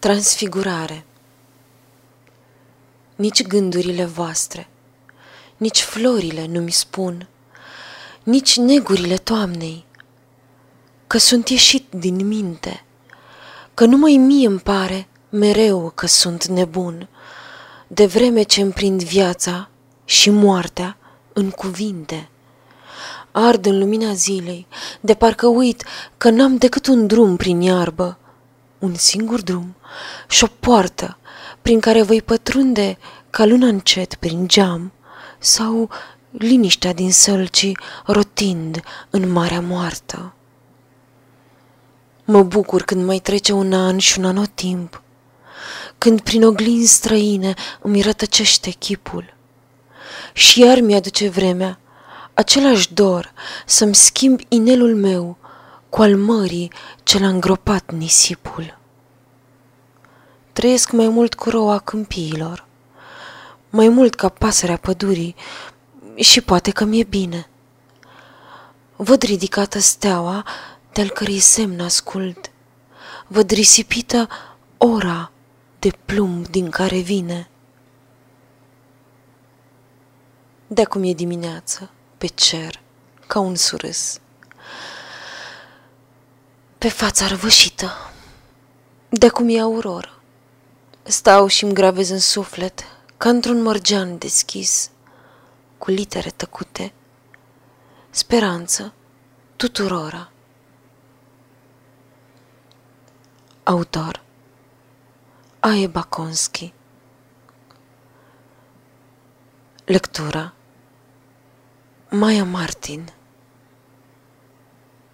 Transfigurare Nici gândurile voastre, nici florile nu-mi spun, nici negurile toamnei, că sunt ieșit din minte, că numai mie îmi pare mereu că sunt nebun, de vreme ce împrind viața și moartea în cuvinte. Ard în lumina zilei, de parcă uit că n-am decât un drum prin iarbă, un singur drum și o poartă prin care voi pătrunde ca luna încet prin geam sau liniștea din sălcii rotind în marea moartă. Mă bucur când mai trece un an și un anotimp, când prin oglinzi străine îmi rătăcește chipul. Și iar mi-aduce vremea același dor să-mi schimb inelul meu cu al mării ce l-a îngropat nisipul. Trăiesc mai mult cu roa câmpiilor, mai mult ca pasărea pădurii și poate că mi-e bine. Văd ridicată steaua de-al cărei semn ascult, văd risipită ora de plumb din care vine. De acum e dimineață, pe cer, ca un surâs. Pe fața răvășită, de acum e auroră. Stau și-mi gravez în suflet, ca într-un mărgean deschis, cu litere tăcute, speranță tuturora. Autor Aie Baconski Lectura Maya Martin